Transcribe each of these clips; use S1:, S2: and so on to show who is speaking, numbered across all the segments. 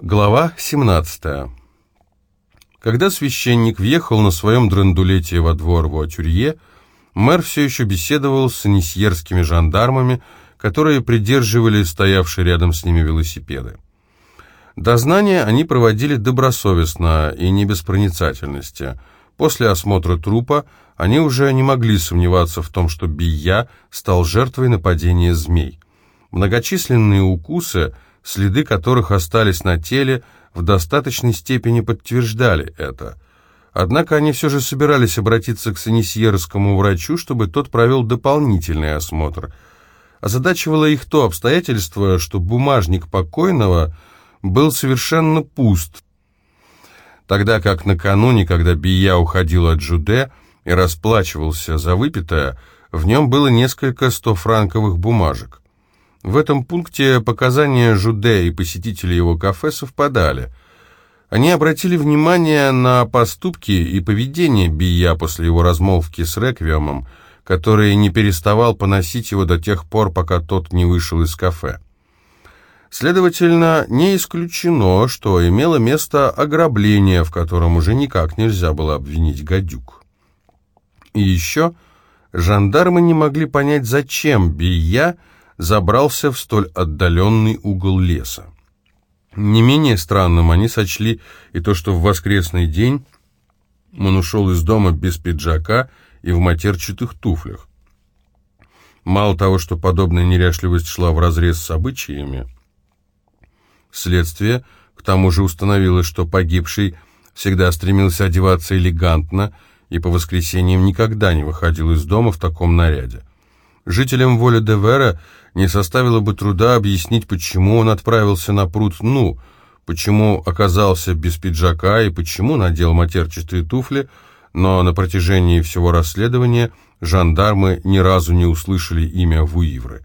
S1: Глава 17. Когда священник въехал на своем драндулете во двор Вуатюрье, мэр все еще беседовал с анисьерскими жандармами, которые придерживали стоявшие рядом с ними велосипеды. Дознание они проводили добросовестно и не без проницательности. После осмотра трупа они уже не могли сомневаться в том, что Бия стал жертвой нападения змей. Многочисленные укусы – следы которых остались на теле, в достаточной степени подтверждали это. Однако они все же собирались обратиться к санисьерскому врачу, чтобы тот провел дополнительный осмотр. Озадачивало их то обстоятельство, что бумажник покойного был совершенно пуст, тогда как накануне, когда Бия уходил от Джуде и расплачивался за выпитое, в нем было несколько стофранковых бумажек. В этом пункте показания Жуде и посетителей его кафе совпадали. Они обратили внимание на поступки и поведение Бия после его размолвки с Реквиемом, который не переставал поносить его до тех пор, пока тот не вышел из кафе. Следовательно, не исключено, что имело место ограбление, в котором уже никак нельзя было обвинить гадюк. И еще жандармы не могли понять, зачем Бия забрался в столь отдаленный угол леса. Не менее странным они сочли и то, что в воскресный день он ушел из дома без пиджака и в матерчатых туфлях. Мало того, что подобная неряшливость шла вразрез с обычаями, следствие к тому же установило, что погибший всегда стремился одеваться элегантно и по воскресеньям никогда не выходил из дома в таком наряде. Жителям воля де Вера не составило бы труда объяснить, почему он отправился на пруд Ну, почему оказался без пиджака и почему надел матерчатые туфли, но на протяжении всего расследования жандармы ни разу не услышали имя Вуивры.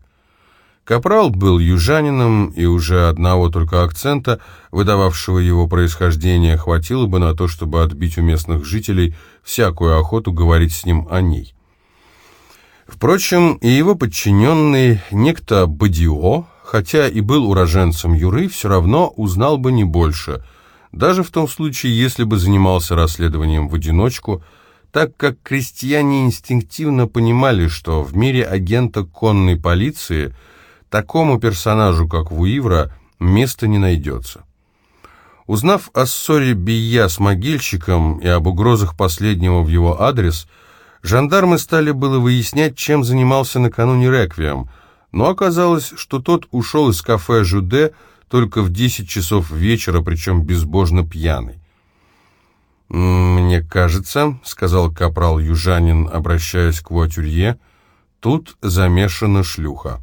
S1: Капрал был южанином, и уже одного только акцента, выдававшего его происхождение, хватило бы на то, чтобы отбить у местных жителей всякую охоту говорить с ним о ней. Впрочем, и его подчиненный, некто Бадио, хотя и был уроженцем Юры, все равно узнал бы не больше, даже в том случае, если бы занимался расследованием в одиночку, так как крестьяне инстинктивно понимали, что в мире агента конной полиции такому персонажу, как Вуивра, места не найдется. Узнав о ссоре Бия с могильщиком и об угрозах последнего в его адрес – Жандармы стали было выяснять, чем занимался накануне Реквием, но оказалось, что тот ушел из кафе «Жуде» только в 10 часов вечера, причем безбожно пьяный. «Мне кажется», — сказал капрал Южанин, обращаясь к Вуатюрье, — «тут замешана шлюха».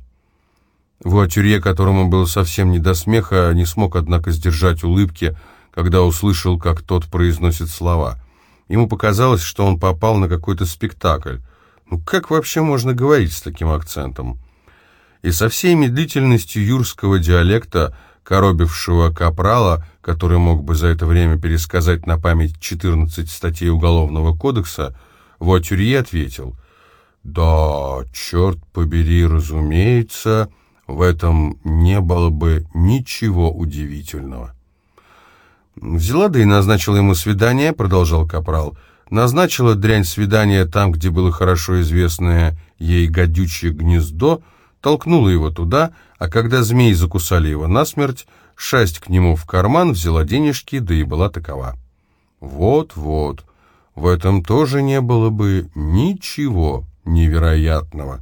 S1: Вуатюрье, которому было совсем не до смеха, не смог, однако, сдержать улыбки, когда услышал, как тот произносит слова — Ему показалось, что он попал на какой-то спектакль. Ну как вообще можно говорить с таким акцентом? И со всей медлительностью юрского диалекта, коробившего капрала, который мог бы за это время пересказать на память 14 статей Уголовного кодекса, Вуатюрье ответил, «Да, черт побери, разумеется, в этом не было бы ничего удивительного». «Взяла, да и назначила ему свидание», — продолжал Капрал. «Назначила дрянь свидание там, где было хорошо известное ей гадючее гнездо, толкнула его туда, а когда змеи закусали его насмерть, шасть к нему в карман, взяла денежки, да и была такова». «Вот-вот, в этом тоже не было бы ничего невероятного».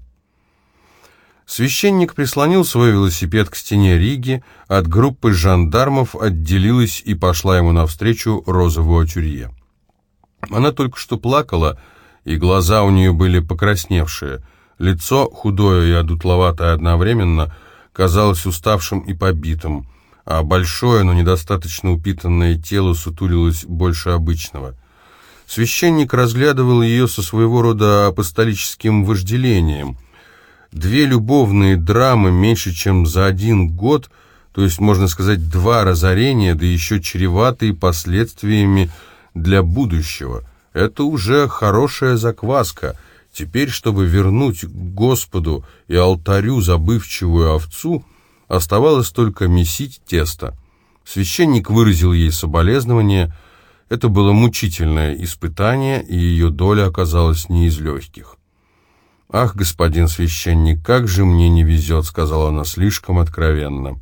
S1: Священник прислонил свой велосипед к стене Риги, от группы жандармов отделилась и пошла ему навстречу розовую тюрье. Она только что плакала, и глаза у нее были покрасневшие. Лицо, худое и одутловатое одновременно, казалось уставшим и побитым, а большое, но недостаточно упитанное тело сутулилось больше обычного. Священник разглядывал ее со своего рода апостолическим вожделением — Две любовные драмы меньше, чем за один год, то есть, можно сказать, два разорения, да еще чреватые последствиями для будущего. Это уже хорошая закваска. Теперь, чтобы вернуть Господу и алтарю забывчивую овцу, оставалось только месить тесто. Священник выразил ей соболезнование. Это было мучительное испытание, и ее доля оказалась не из легких. «Ах, господин священник, как же мне не везет», — сказала она слишком откровенно.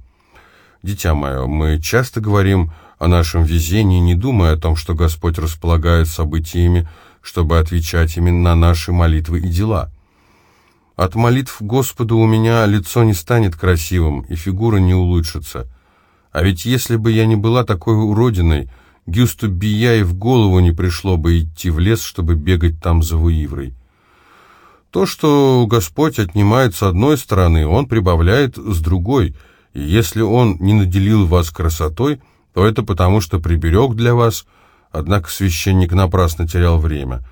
S1: «Дитя мое, мы часто говорим о нашем везении, не думая о том, что Господь располагает событиями, чтобы отвечать именно на наши молитвы и дела. От молитв Господу у меня лицо не станет красивым, и фигура не улучшится. А ведь если бы я не была такой уродиной, Гюсту Бия и в голову не пришло бы идти в лес, чтобы бегать там за Вуиврой». То, что Господь отнимает с одной стороны, Он прибавляет с другой, и если Он не наделил вас красотой, то это потому, что приберег для вас, однако священник напрасно терял время.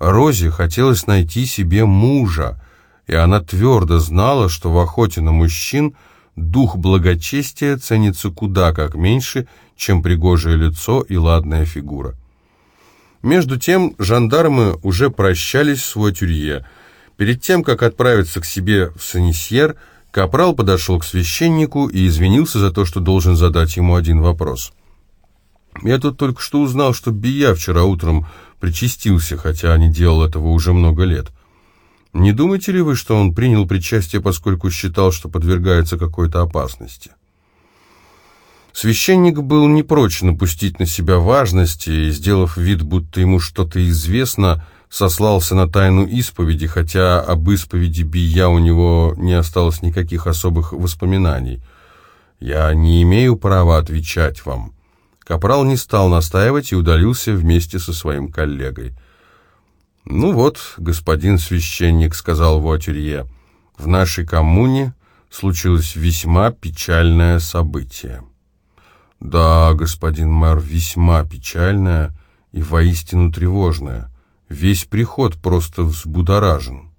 S1: Розе хотелось найти себе мужа, и она твердо знала, что в охоте на мужчин дух благочестия ценится куда как меньше, чем пригожее лицо и ладная фигура. Между тем жандармы уже прощались с Вуатюрье, Перед тем, как отправиться к себе в Санисьер, Капрал подошел к священнику и извинился за то, что должен задать ему один вопрос. «Я тут только что узнал, что Бия вчера утром причастился, хотя не делал этого уже много лет. Не думаете ли вы, что он принял причастие, поскольку считал, что подвергается какой-то опасности?» Священник был не прочь напустить на себя важности и, сделав вид, будто ему что-то известно, сослался на тайну исповеди, хотя об исповеди Бия у него не осталось никаких особых воспоминаний. «Я не имею права отвечать вам». Капрал не стал настаивать и удалился вместе со своим коллегой. «Ну вот, господин священник», — сказал Вуатюрье, — «в нашей коммуне случилось весьма печальное событие». «Да, господин мэр, весьма печальное и воистину тревожное». Весь приход просто взбудоражен.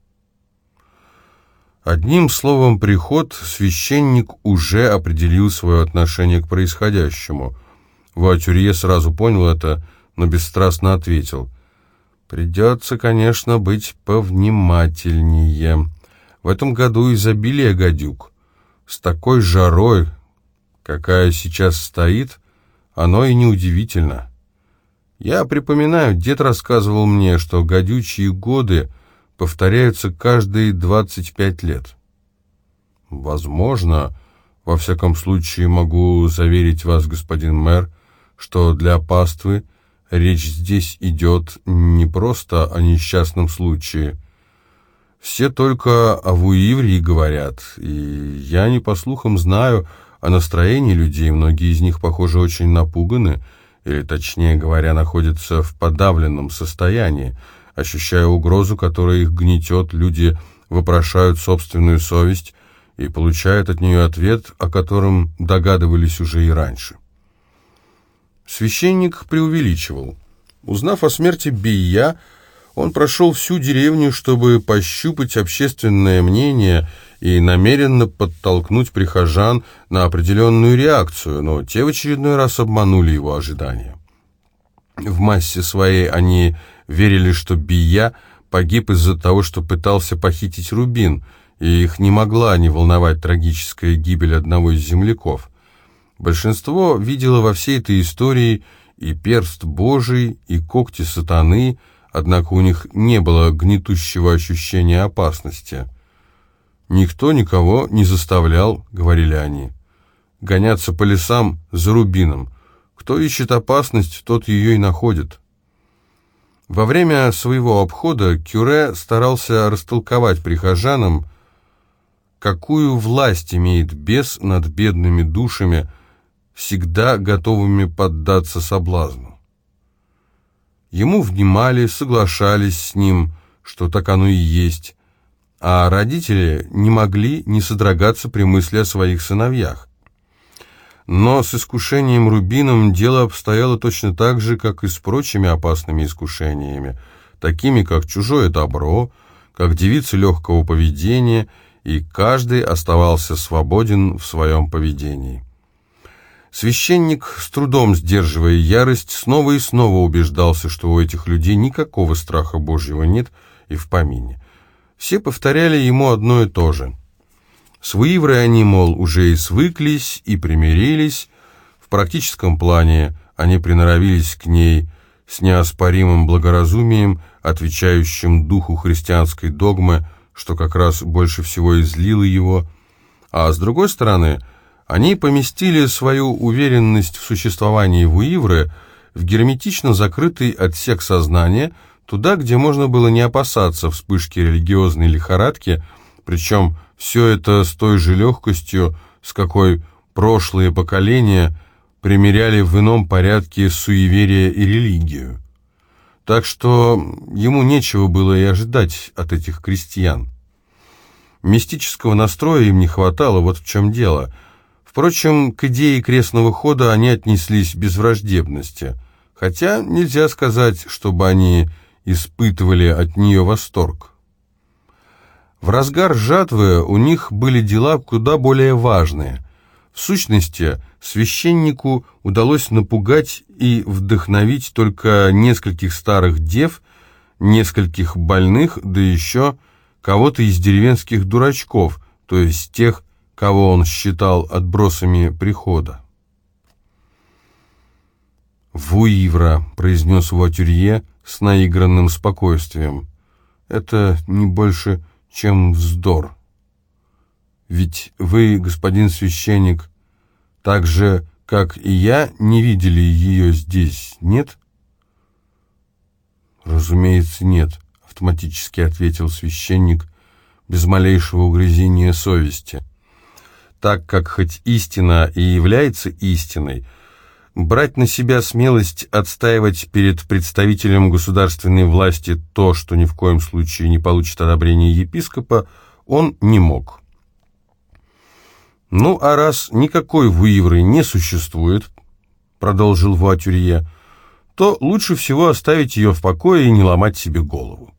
S1: Одним словом, приход священник уже определил свое отношение к происходящему. Вуатюрье сразу понял это, но бесстрастно ответил. «Придется, конечно, быть повнимательнее. В этом году изобилие гадюк. С такой жарой, какая сейчас стоит, оно и неудивительно». Я припоминаю, дед рассказывал мне, что гадючие годы повторяются каждые 25 лет. Возможно, во всяком случае могу заверить вас, господин мэр, что для паствы речь здесь идет не просто о несчастном случае. Все только о Вуиврии говорят, и я не по слухам знаю о настроении людей, многие из них, похоже, очень напуганы, или, точнее говоря, находятся в подавленном состоянии, ощущая угрозу, которая их гнетет, люди вопрошают собственную совесть и получают от нее ответ, о котором догадывались уже и раньше. Священник преувеличивал. Узнав о смерти Бия, он прошел всю деревню, чтобы пощупать общественное мнение и намеренно подтолкнуть прихожан на определенную реакцию, но те в очередной раз обманули его ожидания. В массе своей они верили, что Бия погиб из-за того, что пытался похитить Рубин, и их не могла не волновать трагическая гибель одного из земляков. Большинство видело во всей этой истории и перст Божий, и когти сатаны, однако у них не было гнетущего ощущения опасности. «Никто никого не заставлял», — говорили они, — «гоняться по лесам за рубином. Кто ищет опасность, тот ее и находит». Во время своего обхода Кюре старался растолковать прихожанам, какую власть имеет бес над бедными душами, всегда готовыми поддаться соблазну. Ему внимали, соглашались с ним, что так оно и есть, а родители не могли не содрогаться при мысли о своих сыновьях. Но с искушением Рубином дело обстояло точно так же, как и с прочими опасными искушениями, такими как чужое добро, как девицы легкого поведения, и каждый оставался свободен в своем поведении. Священник, с трудом сдерживая ярость, снова и снова убеждался, что у этих людей никакого страха Божьего нет и в помине. Все повторяли ему одно и то же. С Вуиврой они, мол, уже и свыклись, и примирились. В практическом плане они приноровились к ней с неоспоримым благоразумием, отвечающим духу христианской догмы, что как раз больше всего излило его, а с другой стороны, они поместили свою уверенность в существовании Вуивры в герметично закрытый отсек сознания, туда, где можно было не опасаться вспышки религиозной лихорадки, причем все это с той же легкостью, с какой прошлые поколения примеряли в ином порядке суеверие и религию. Так что ему нечего было и ожидать от этих крестьян. Мистического настроя им не хватало, вот в чем дело. Впрочем, к идее крестного хода они отнеслись без враждебности, хотя нельзя сказать, чтобы они испытывали от нее восторг. В разгар жатвы у них были дела куда более важные. В сущности, священнику удалось напугать и вдохновить только нескольких старых дев, нескольких больных, да еще кого-то из деревенских дурачков, то есть тех, кого он считал отбросами прихода. «Вуивра», — произнес Вуатюрье с наигранным спокойствием. «Это не больше чем вздор. Ведь вы, господин священник, так же, как и я, не видели ее здесь, нет? Разумеется, нет, автоматически ответил священник без малейшего угрызения совести. Так как хоть истина и является истиной, брать на себя смелость отстаивать перед представителем государственной власти то, что ни в коем случае не получит одобрения епископа, он не мог. «Ну, а раз никакой выевры не существует, — продолжил Вуатюрье, — то лучше всего оставить ее в покое и не ломать себе голову.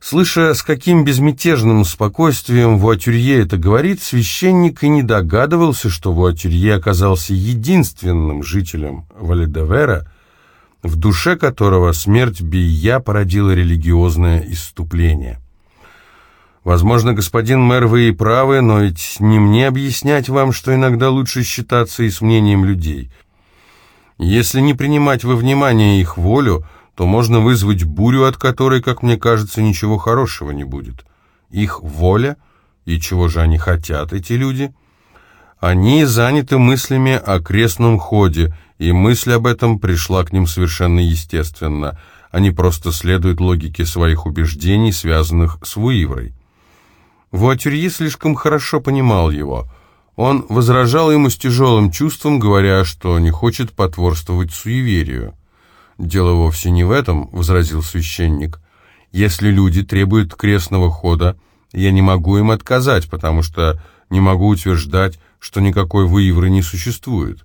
S1: Слыша, с каким безмятежным спокойствием Вуатюрье это говорит, священник и не догадывался, что Вуатюрье оказался единственным жителем Валедевера, в душе которого смерть Бия породила религиозное иступление. Возможно, господин мэр, вы и правы, но ведь не мне объяснять вам, что иногда лучше считаться и с мнением людей. Если не принимать во внимание их волю, то можно вызвать бурю, от которой, как мне кажется, ничего хорошего не будет. Их воля, и чего же они хотят, эти люди? Они заняты мыслями о крестном ходе, и мысль об этом пришла к ним совершенно естественно. Они просто следуют логике своих убеждений, связанных с Вуиврой. Вуатюрье слишком хорошо понимал его. Он возражал ему с тяжелым чувством, говоря, что не хочет потворствовать суеверию. «Дело вовсе не в этом», — возразил священник. «Если люди требуют крестного хода, я не могу им отказать, потому что не могу утверждать, что никакой выевры не существует.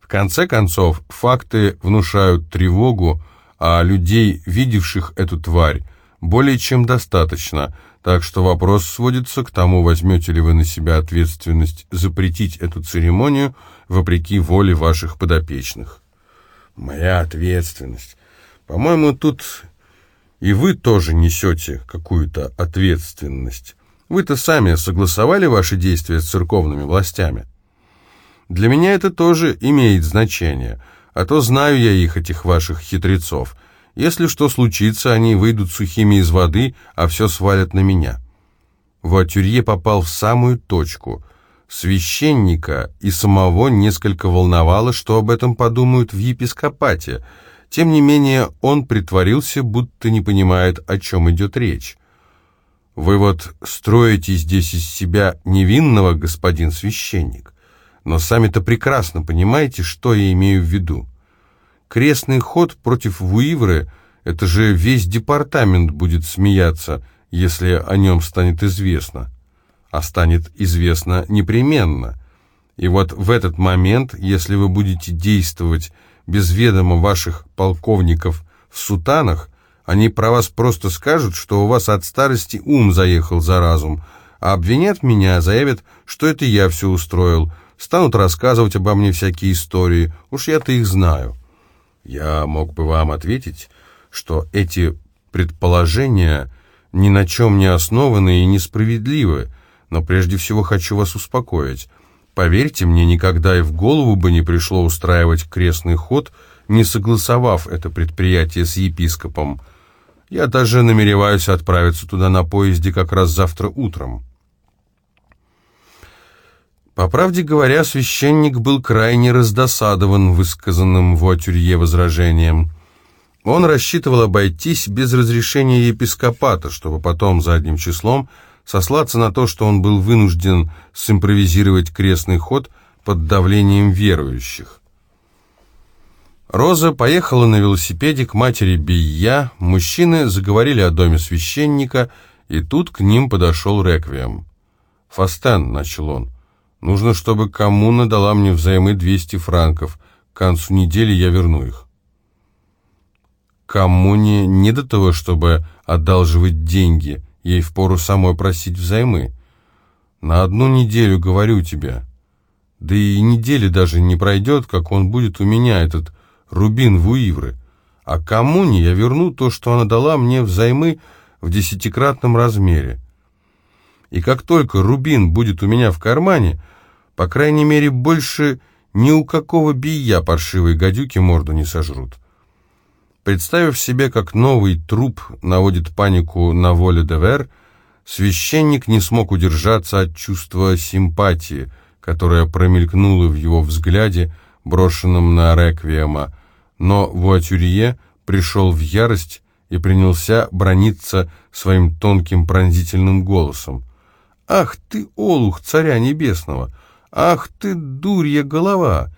S1: В конце концов, факты внушают тревогу, а людей, видевших эту тварь, более чем достаточно, так что вопрос сводится к тому, возьмете ли вы на себя ответственность запретить эту церемонию вопреки воле ваших подопечных. Моя ответственность. По-моему, тут и вы тоже несете какую-то ответственность. Вы-то сами согласовали ваши действия с церковными властями. Для меня это тоже имеет значение, а то знаю я их, этих ваших хитрецов. Если что случится, они выйдут сухими из воды, а все свалят на меня. Вуатюрье попал в самую точку — Священника и самого несколько волновало, что об этом подумают в епископате. Тем не менее, он притворился, будто не понимает, о чем идет речь. «Вы вот строите здесь из себя невинного, господин священник, но сами-то прекрасно понимаете, что я имею в виду. Крестный ход против Вуивры — это же весь департамент будет смеяться, если о нем станет известно» а станет известно непременно. И вот в этот момент, если вы будете действовать без ведома ваших полковников в сутанах, они про вас просто скажут, что у вас от старости ум заехал за разум, а обвинят меня, заявят, что это я все устроил, станут рассказывать обо мне всякие истории, уж я-то их знаю. Я мог бы вам ответить, что эти предположения ни на чем не основаны и несправедливы, но прежде всего хочу вас успокоить. Поверьте мне, никогда и в голову бы не пришло устраивать крестный ход, не согласовав это предприятие с епископом. Я даже намереваюсь отправиться туда на поезде как раз завтра утром. По правде говоря, священник был крайне раздосадован высказанным в Атюрье возражением. Он рассчитывал обойтись без разрешения епископата, чтобы потом задним числом сослаться на то, что он был вынужден симпровизировать крестный ход под давлением верующих. Роза поехала на велосипеде к матери Бия, мужчины заговорили о доме священника, и тут к ним подошел Реквием. «Фастен», — начал он, — «нужно, чтобы коммуна дала мне взаймы 200 франков. К концу недели я верну их». Коммуне не до того, чтобы одалживать деньги — Ей впору самой просить взаймы. На одну неделю, говорю тебе. Да и недели даже не пройдет, как он будет у меня, этот рубин Вуивры. А коммуне я верну то, что она дала мне взаймы в десятикратном размере. И как только рубин будет у меня в кармане, по крайней мере, больше ни у какого бия паршивой гадюки морду не сожрут. Представив себе, как новый труп наводит панику на воле Девер, священник не смог удержаться от чувства симпатии, которое промелькнуло в его взгляде, брошенном на Реквиема, но Вуатюрье пришел в ярость и принялся брониться своим тонким пронзительным голосом. «Ах ты, олух царя небесного! Ах ты, дурья голова!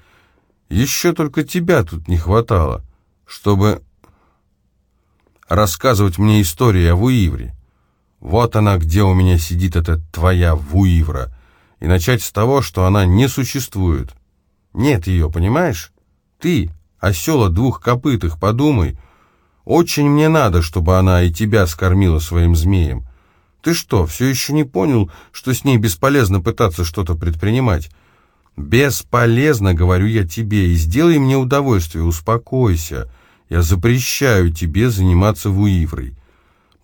S1: Еще только тебя тут не хватало, чтобы рассказывать мне историю о Вуивре. Вот она, где у меня сидит эта твоя Вуивра, и начать с того, что она не существует. Нет ее, понимаешь? Ты, осела двухкопытых, подумай. Очень мне надо, чтобы она и тебя скормила своим змеем. Ты что, все еще не понял, что с ней бесполезно пытаться что-то предпринимать? Бесполезно, говорю я тебе, и сделай мне удовольствие, успокойся. Я запрещаю тебе заниматься вуиврой.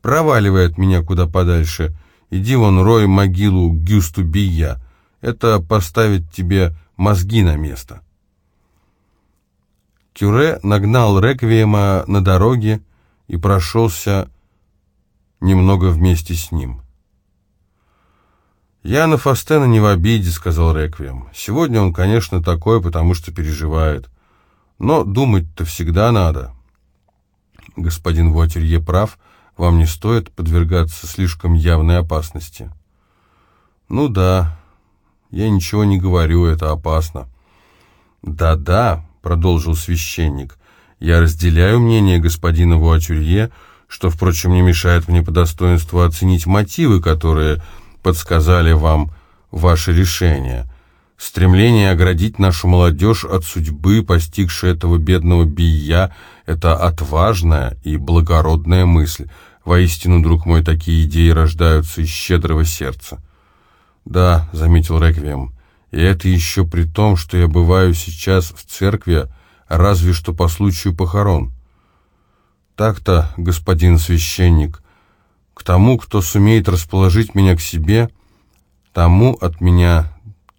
S1: Проваливай от меня куда подальше. Иди вон рой могилу Гюсту Бия. Это поставит тебе мозги на место». Кюре нагнал Реквиема на дороге и прошелся немного вместе с ним. «Я на Фастена не в обиде», — сказал Реквием. «Сегодня он, конечно, такой, потому что переживает. Но думать-то всегда надо. Господин Вуатерье прав, вам не стоит подвергаться слишком явной опасности. Ну да, я ничего не говорю, это опасно. Да-да, продолжил священник, я разделяю мнение господина Вуатюрье, что, впрочем, не мешает мне по достоинству оценить мотивы, которые подсказали вам ваше решение. Стремление оградить нашу молодежь от судьбы, постигшей этого бедного бия, это отважная и благородная мысль. Воистину, друг мой, такие идеи рождаются из щедрого сердца. Да, заметил Реквием, и это еще при том, что я бываю сейчас в церкви, разве что по случаю похорон. Так-то, господин священник, к тому, кто сумеет расположить меня к себе, тому от меня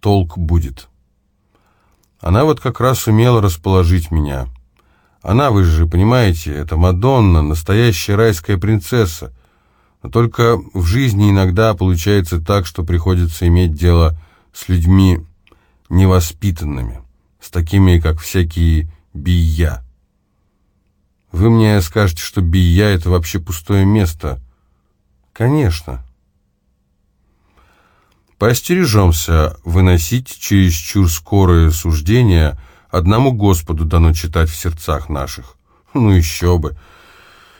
S1: толк будет. Она вот как раз умела расположить меня. Она, вы же понимаете, это Мадонна, настоящая райская принцесса. Но только в жизни иногда получается так, что приходится иметь дело с людьми невоспитанными, с такими, как всякие бия. Вы мне скажете, что бия — это вообще пустое место. Конечно. Поостережемся выносить чересчур скорые суждения, одному Господу дано читать в сердцах наших. Ну еще бы.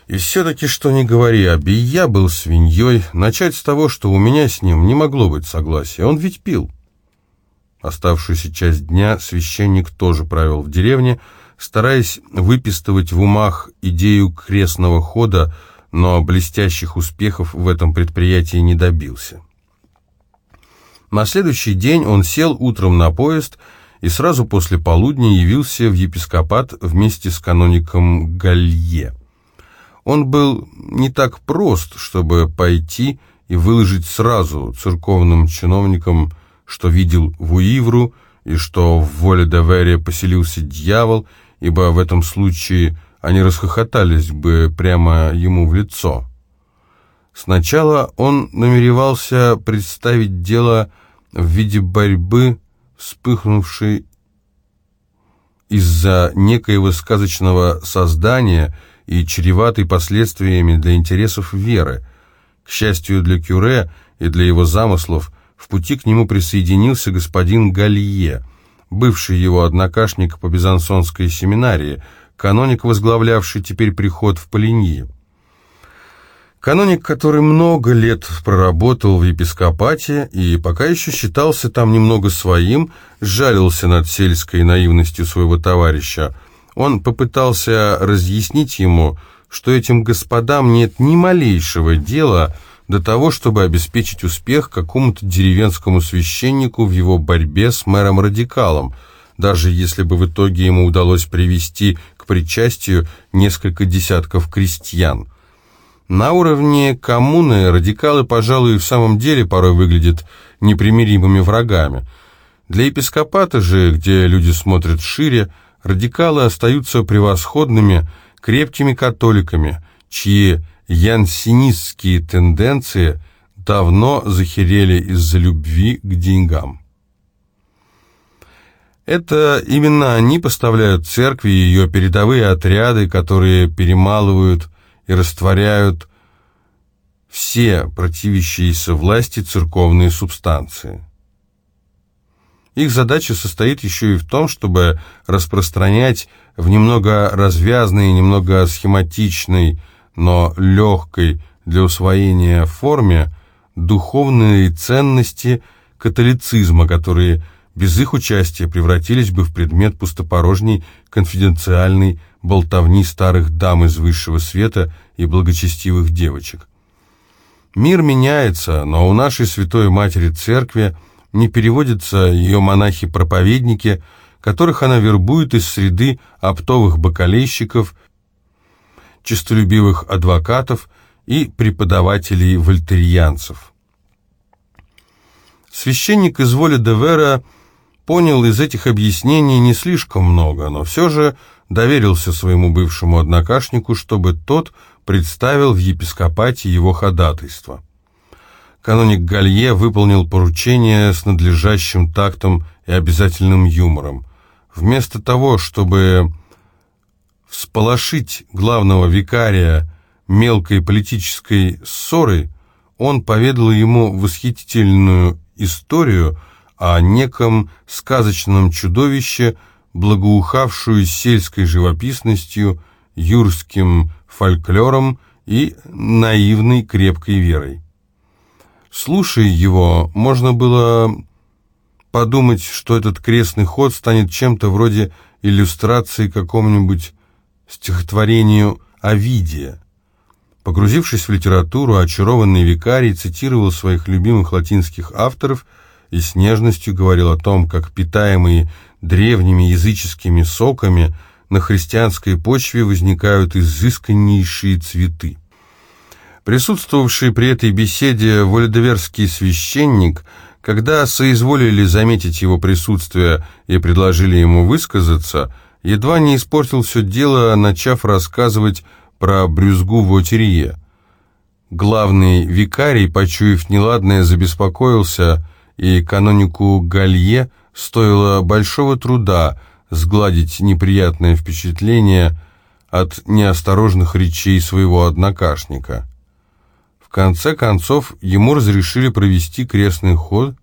S1: И все-таки, что не говори, я был свиньей, начать с того, что у меня с ним не могло быть согласия, он ведь пил. Оставшуюся часть дня священник тоже правил в деревне, стараясь выпистывать в умах идею крестного хода, но блестящих успехов в этом предприятии не добился. На следующий день он сел утром на поезд и сразу после полудня явился в епископат вместе с каноником Галье. Он был не так прост, чтобы пойти и выложить сразу церковным чиновникам что видел Вуивру и что в воле Деверия поселился дьявол, ибо в этом случае они расхохотались бы прямо ему в лицо. Сначала он намеревался представить дело в виде борьбы, вспыхнувшей из-за некоего сказочного создания и чреватой последствиями для интересов веры. К счастью для Кюре и для его замыслов, в пути к нему присоединился господин Галье, бывший его однокашник по Безансонской семинарии, каноник, возглавлявший теперь приход в Полиньи. Каноник, который много лет проработал в епископате и пока еще считался там немного своим, жалился над сельской наивностью своего товарища. Он попытался разъяснить ему, что этим господам нет ни малейшего дела до того, чтобы обеспечить успех какому-то деревенскому священнику в его борьбе с мэром-радикалом, даже если бы в итоге ему удалось привести к причастию несколько десятков крестьян. На уровне коммуны радикалы, пожалуй, в самом деле порой выглядят непримиримыми врагами. Для епископата же, где люди смотрят шире, радикалы остаются превосходными, крепкими католиками, чьи янсинистские тенденции давно захерели из-за любви к деньгам. Это именно они поставляют церкви и ее передовые отряды, которые перемалывают и растворяют все противящиеся власти церковные субстанции. Их задача состоит еще и в том, чтобы распространять в немного развязной, немного схематичной, но легкой для усвоения форме духовные ценности католицизма, которые без их участия превратились бы в предмет пустопорожней конфиденциальной болтовни старых дам из высшего света и благочестивых девочек. Мир меняется, но у нашей Святой Матери Церкви не переводятся ее монахи-проповедники, которых она вербует из среды оптовых бакалейщиков, честолюбивых адвокатов и преподавателей-вольтерьянцев. Священник из воли Девера понял из этих объяснений не слишком много, но все же доверился своему бывшему однокашнику, чтобы тот представил в епископате его ходатайство. Каноник Галье выполнил поручение с надлежащим тактом и обязательным юмором. Вместо того, чтобы всполошить главного викария мелкой политической ссорой, он поведал ему восхитительную историю о неком сказочном чудовище, благоухавшую сельской живописностью, юрским фольклором и наивной крепкой верой. Слушая его, можно было подумать, что этот крестный ход станет чем-то вроде иллюстрации какому-нибудь стихотворению Овидия. Погрузившись в литературу, очарованный викарий цитировал своих любимых латинских авторов и с нежностью говорил о том, как питаемые древними языческими соками на христианской почве возникают изысканнейшие цветы. Присутствовавший при этой беседе вольдеверский священник, когда соизволили заметить его присутствие и предложили ему высказаться, едва не испортил все дело, начав рассказывать про брюзгу в Отерье. Главный викарий, почуяв неладное, забеспокоился, и канонику Галье стоило большого труда сгладить неприятное впечатление от неосторожных речей своего однокашника. В конце концов, ему разрешили провести крестный ход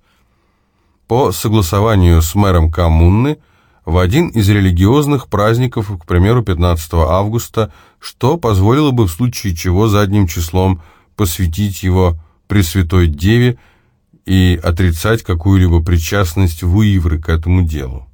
S1: по согласованию с мэром коммуны – в один из религиозных праздников, к примеру, 15 августа, что позволило бы в случае чего задним числом посвятить его Пресвятой Деве и отрицать какую-либо причастность Вуивры к этому делу.